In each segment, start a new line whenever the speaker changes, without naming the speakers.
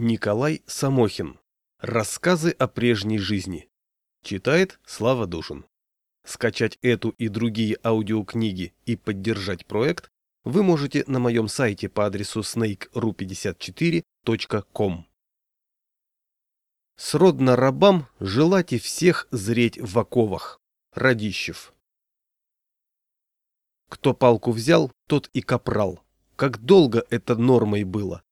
Николай Самохин. Рассказы о прежней жизни. Читает Слава Душин. Скачать эту и другие аудиокниги и поддержать проект вы можете на моем сайте по адресу snake.ru54.com. Сродно рабам желайте всех зреть в оковах. Радищев. Кто палку взял, тот и капрал. Как долго это нормой было.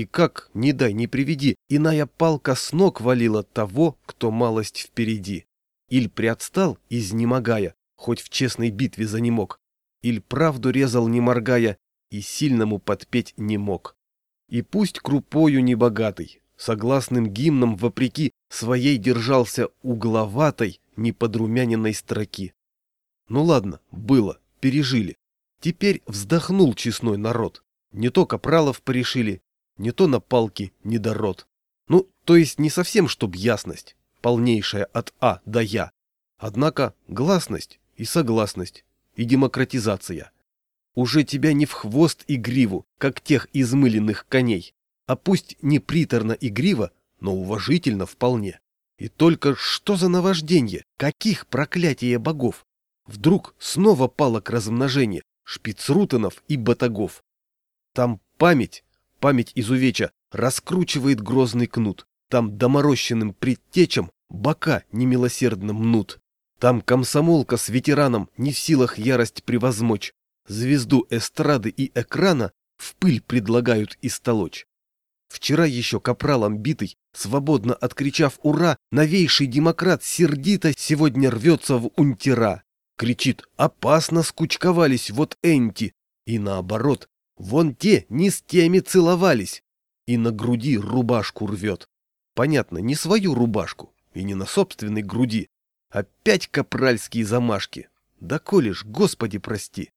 И как, не дай, не приведи, иная палка с ног валила того, кто малость впереди. Иль приотстал, изнемогая, хоть в честной битве за не мог. Иль правду резал, не моргая, и сильному подпеть не мог. И пусть крупою небогатый, согласным гимном вопреки, своей держался угловатой, неподрумяненной строки. Ну ладно, было, пережили. Теперь вздохнул честной народ. Не то капралов порешили, не то на палке недород. Ну, то есть не совсем, чтоб ясность, полнейшая от А до Я. Однако гласность и согласность, и демократизация. Уже тебя не в хвост и гриву, как тех измыленных коней, а пусть не приторно и гриво, но уважительно вполне. И только что за наважденье, каких проклятия богов? Вдруг снова палок размножения, шпицрутенов и батагов. Там память, Память изувеча раскручивает грозный кнут. Там доморощенным предтечам бока немилосердно мнут. Там комсомолка с ветераном не в силах ярость превозмочь. Звезду эстрады и экрана в пыль предлагают истолочь. Вчера еще капралом битый, свободно откричав «Ура!», новейший демократ сердито сегодня рвется в унтера. Кричит «Опасно скучковались вот энти!» И наоборот, Вон те не с теми целовались. И на груди рубашку рвет. Понятно, не свою рубашку и не на собственной груди. Опять капральские замашки. Да коли ж, господи прости.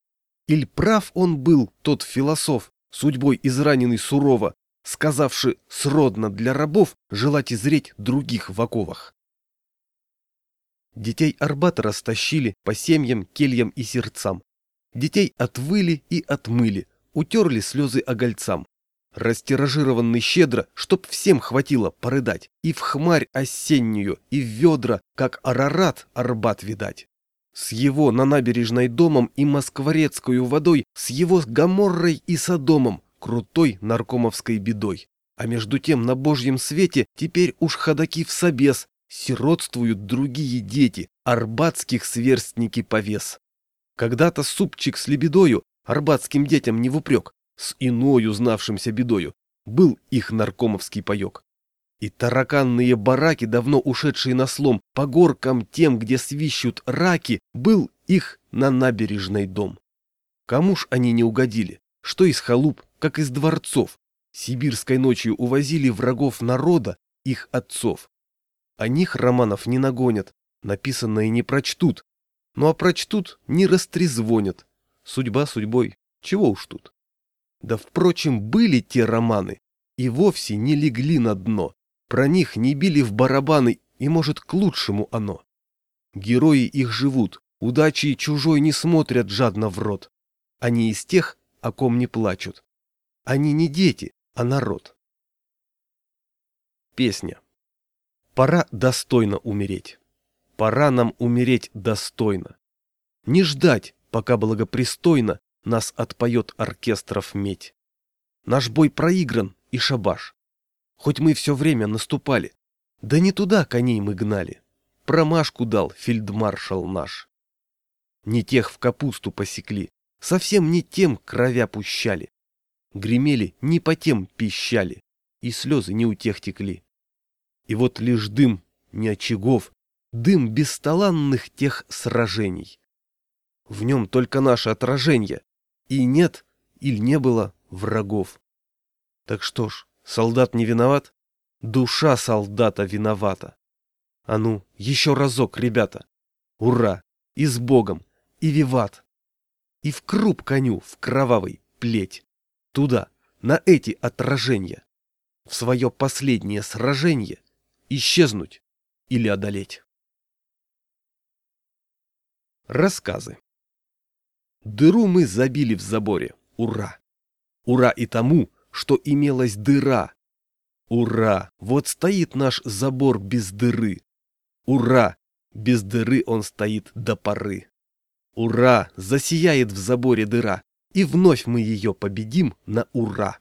Иль прав он был, тот философ, судьбой израненный сурово, сказавший сродно для рабов желать изреть других в оковах. Детей Арбата растащили по семьям, кельям и сердцам. Детей отвыли и отмыли, утерли слезы огольцам. Растиражированный щедро, чтоб всем хватило порыдать, и в хмарь осеннюю, и в ведра, как арарат Арбат видать. С его на набережной домом и москворецкую водой, с его Гаморрой и Содомом, крутой наркомовской бедой. А между тем на божьем свете теперь уж ходаки в собес, сиротствуют другие дети, арбатских сверстники повес. Когда-то супчик с лебедою арбатским детям не в упрек, с иною знавшимся бедою, был их наркомовский паек. И тараканные бараки, давно ушедшие на слом, по горкам тем, где свищут раки, был их на набережной дом. Кому ж они не угодили? Что из халуп, как из дворцов? Сибирской ночью увозили врагов народа, их отцов. О них романов не нагонят, написанное не прочтут. Ну а прочтут, не растрезвонят, Судьба судьбой, чего уж тут. Да, впрочем, были те романы, и вовсе не легли на дно. Про них не били в барабаны, и, может, к лучшему оно. Герои их живут, удачи чужой не смотрят жадно в рот. Они из тех, о ком не плачут. Они не дети, а народ. Песня. Пора достойно умереть. Пора нам умереть достойно. Не ждать, пока благопристойно нас отпоет оркестров медь. Наш бой проигран и шабаш. Хоть мы все время наступали, да не туда коней мы гнали. Промашку дал фельдмаршал наш. Не тех в капусту посекли, совсем не тем кровя пущали. Гремели не по тем пищали, и слезы не у тех текли. И вот лишь дым, не очагов, дым бесталанных тех сражений. В нем только наше отражение. И нет, или не было врагов. Так что ж, солдат не виноват? Душа солдата виновата. А ну, еще разок, ребята. Ура! И с Богом! И виват! И в круп коню, в кровавый, плеть. Туда, на эти отражения. В свое последнее сражение исчезнуть или одолеть. Рассказы Дыру мы забили в заборе. Ура! Ура и тому, что имелась дыра. Ура! Вот стоит наш забор без дыры. Ура! Без дыры он стоит до поры. Ура! Засияет в заборе дыра, и вновь мы ее победим на ура.